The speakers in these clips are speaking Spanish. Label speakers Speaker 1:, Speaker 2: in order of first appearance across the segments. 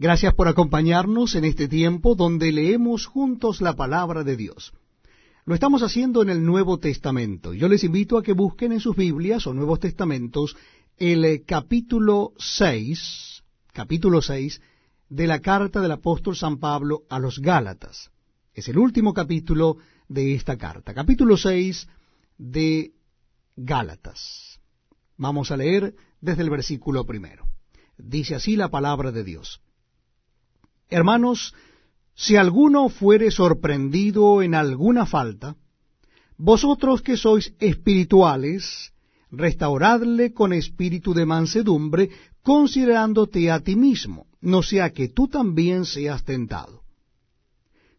Speaker 1: Gracias por acompañarnos en este tiempo donde leemos juntos la palabra de Dios. Lo estamos haciendo en el Nuevo Testamento. Yo les invito a que busquen en sus Biblias o Nuevos Testamentos el capítulo 6, capítulo 6 de la carta del apóstol San Pablo a los Gálatas. Es el último capítulo de esta carta. Capítulo 6 de Gálatas. Vamos a leer desde el versículo primero. Dice así la palabra de Dios. Hermanos, si alguno fuere sorprendido en alguna falta, vosotros que sois espirituales, restauradle con espíritu de mansedumbre, considerándote a ti mismo, no sea que tú también seas tentado.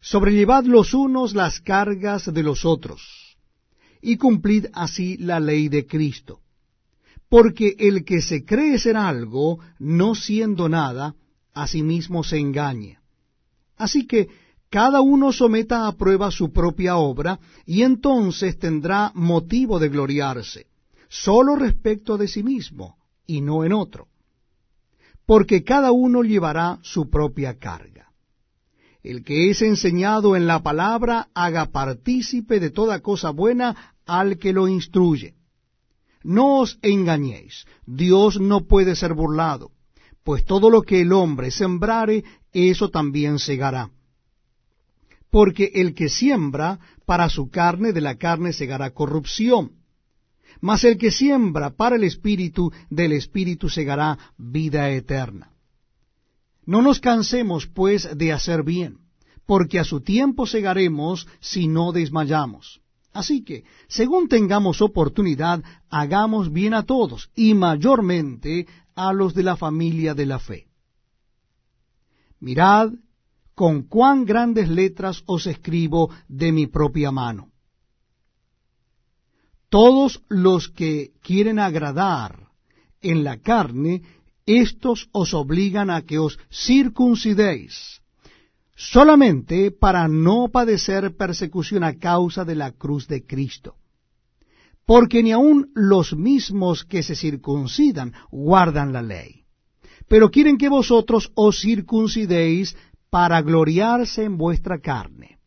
Speaker 1: Sobrellevad los unos las cargas de los otros, y cumplid así la ley de Cristo. Porque el que se cree ser algo, no siendo nada, a sí mismo se engaña. Así que cada uno someta a prueba su propia obra, y entonces tendrá motivo de gloriarse, sólo respecto de sí mismo, y no en otro. Porque cada uno llevará su propia carga. El que es enseñado en la palabra, haga partícipe de toda cosa buena al que lo instruye. No os engañéis, Dios no puede ser burlado pues todo lo que el hombre sembrare, eso también segará. Porque el que siembra para su carne, de la carne segará corrupción. Mas el que siembra para el espíritu, del espíritu segará vida eterna. No nos cansemos, pues, de hacer bien, porque a su tiempo segaremos si no desmayamos. Así que, según tengamos oportunidad, hagamos bien a todos, y mayormente a los de la familia de la fe. Mirad con cuán grandes letras os escribo de mi propia mano. Todos los que quieren agradar en la carne, estos os obligan a que os circuncidéis, solamente para no padecer persecución a causa de la cruz de Cristo porque ni aun los mismos que se circuncidan guardan la ley. Pero quieren que vosotros os circuncidéis para gloriarse en vuestra carne.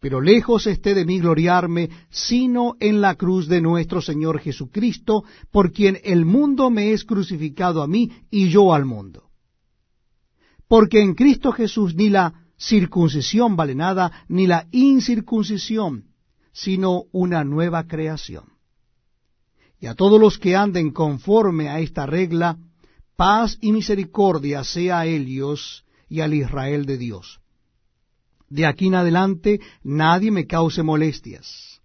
Speaker 1: Pero lejos esté de mí gloriarme, sino en la cruz de nuestro Señor Jesucristo, por quien el mundo me es crucificado a mí y yo al mundo. Porque en Cristo Jesús ni la circuncisión vale nada, ni la incircuncisión, sino una nueva creación. Y a todos los que anden conforme a esta regla, paz y misericordia sea a ellos y al Israel de Dios. De aquí en adelante nadie me cause molestias,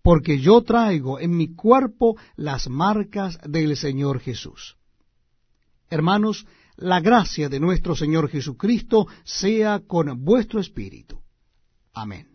Speaker 1: porque yo traigo en mi cuerpo las marcas del Señor Jesús. Hermanos, la gracia de nuestro Señor Jesucristo sea con vuestro espíritu. Amén.